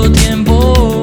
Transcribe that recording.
我填补